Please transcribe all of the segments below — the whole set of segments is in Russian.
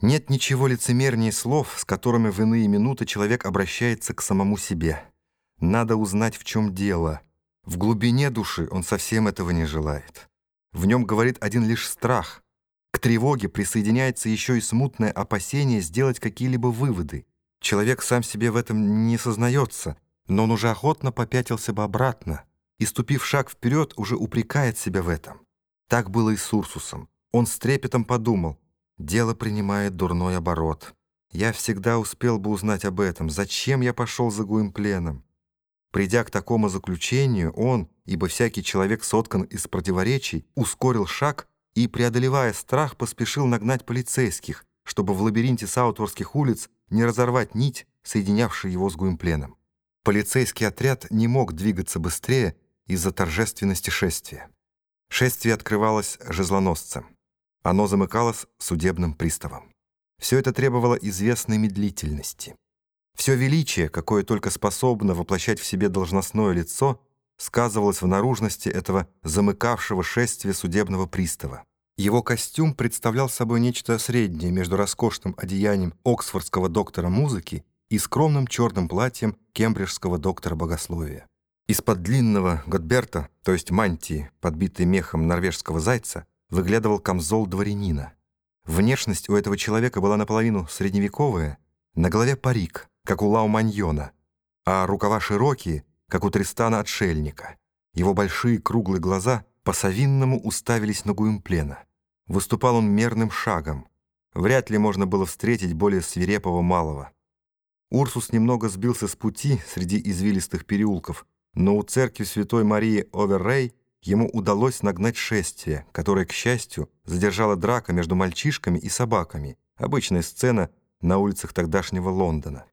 Нет ничего лицемернее слов, с которыми в иные минуты человек обращается к самому себе. Надо узнать, в чем дело. В глубине души он совсем этого не желает. В нем говорит один лишь страх. К тревоге присоединяется еще и смутное опасение сделать какие-либо выводы. Человек сам себе в этом не сознается, но он уже охотно попятился бы обратно и, ступив шаг вперед, уже упрекает себя в этом. Так было и с Урсусом. Он с трепетом подумал, Дело принимает дурной оборот. Я всегда успел бы узнать об этом. Зачем я пошел за Гуимпленом? Придя к такому заключению, он, ибо всякий человек соткан из противоречий, ускорил шаг и, преодолевая страх, поспешил нагнать полицейских, чтобы в лабиринте саутворских улиц не разорвать нить, соединявшую его с Гуимпленом. Полицейский отряд не мог двигаться быстрее из-за торжественности шествия. Шествие открывалось жезлоносцем. Оно замыкалось судебным приставом. Все это требовало известной медлительности. Все величие, какое только способно воплощать в себе должностное лицо, сказывалось в наружности этого замыкавшего шествия судебного пристава. Его костюм представлял собой нечто среднее между роскошным одеянием оксфордского доктора музыки и скромным черным платьем кембриджского доктора богословия. Из-под длинного Готберта, то есть мантии, подбитой мехом норвежского зайца, выглядывал камзол дворянина. Внешность у этого человека была наполовину средневековая, на голове парик, как у Лауманьона, а рукава широкие, как у Тристана-отшельника. Его большие круглые глаза по-совинному уставились на Гуимплена. Выступал он мерным шагом. Вряд ли можно было встретить более свирепого малого. Урсус немного сбился с пути среди извилистых переулков, но у церкви Святой Марии Оверрей ему удалось нагнать шествие, которое, к счастью, задержала драка между мальчишками и собаками, обычная сцена на улицах тогдашнего Лондона.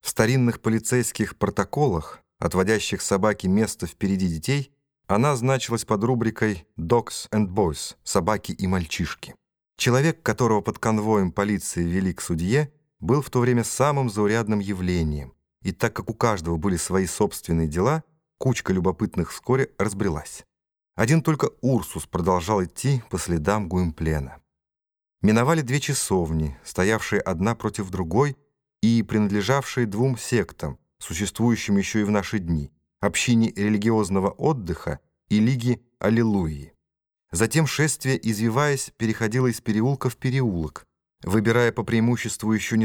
В старинных полицейских протоколах, отводящих собаке место впереди детей, она значилась под рубрикой «Dogs and Boys» — «Собаки и мальчишки». Человек, которого под конвоем полиции вели к судье, был в то время самым заурядным явлением, и так как у каждого были свои собственные дела, кучка любопытных вскоре разбрелась. Один только Урсус продолжал идти по следам Гуимплена. Миновали две часовни, стоявшие одна против другой и принадлежавшие двум сектам, существующим еще и в наши дни, общине религиозного отдыха и лиги Аллилуйи. Затем шествие, извиваясь, переходило из переулка в переулок, выбирая по преимуществу еще не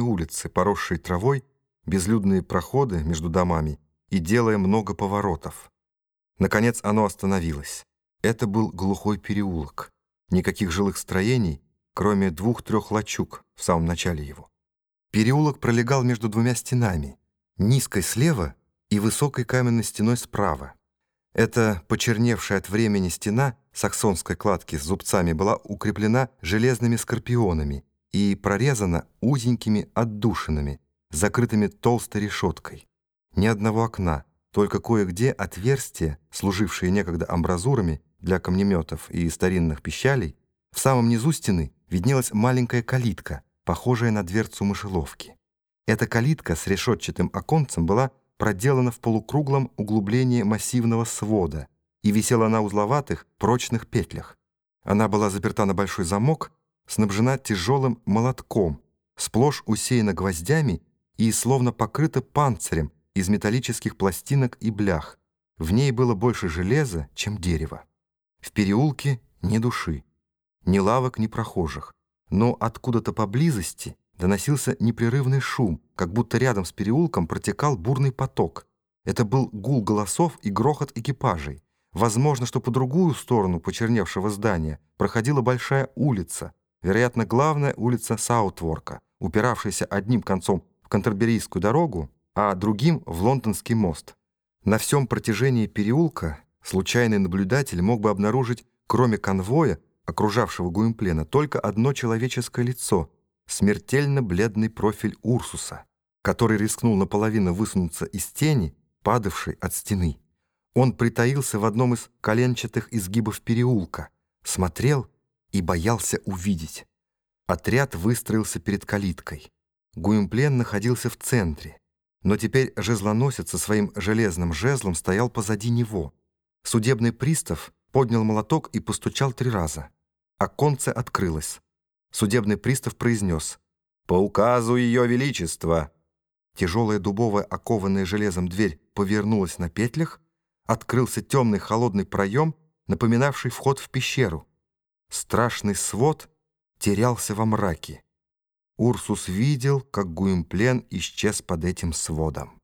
улицы, поросшие травой, безлюдные проходы между домами и делая много поворотов. Наконец оно остановилось. Это был глухой переулок. Никаких жилых строений, кроме двух-трех лачуг в самом начале его. Переулок пролегал между двумя стенами, низкой слева и высокой каменной стеной справа. Эта почерневшая от времени стена саксонской кладки с зубцами была укреплена железными скорпионами и прорезана узенькими отдушинами, закрытыми толстой решеткой. Ни одного окна — только кое-где отверстия, служившие некогда амбразурами для камнеметов и старинных пищалей, в самом низу стены виднелась маленькая калитка, похожая на дверцу мышеловки. Эта калитка с решетчатым оконцем была проделана в полукруглом углублении массивного свода и висела на узловатых, прочных петлях. Она была заперта на большой замок, снабжена тяжелым молотком, сплошь усеяна гвоздями и словно покрыта панцирем, из металлических пластинок и блях. В ней было больше железа, чем дерева. В переулке ни души, ни лавок, ни прохожих. Но откуда-то поблизости доносился непрерывный шум, как будто рядом с переулком протекал бурный поток. Это был гул голосов и грохот экипажей. Возможно, что по другую сторону почерневшего здания проходила большая улица, вероятно, главная улица Саутворка, упиравшаяся одним концом в Кантерберийскую дорогу, а другим — в Лондонский мост. На всем протяжении переулка случайный наблюдатель мог бы обнаружить, кроме конвоя, окружавшего Гуимплена, только одно человеческое лицо — смертельно бледный профиль Урсуса, который рискнул наполовину высунуться из тени, падавшей от стены. Он притаился в одном из коленчатых изгибов переулка, смотрел и боялся увидеть. Отряд выстроился перед калиткой. Гуимплен находился в центре. Но теперь жезлоносец со своим железным жезлом стоял позади него. Судебный пристав поднял молоток и постучал три раза. Оконце открылось. Судебный пристав произнес «По указу Ее Величества». Тяжелая дубовая, окованная железом дверь повернулась на петлях, открылся темный холодный проем, напоминавший вход в пещеру. Страшный свод терялся во мраке. Урсус видел, как Гуимплен исчез под этим сводом.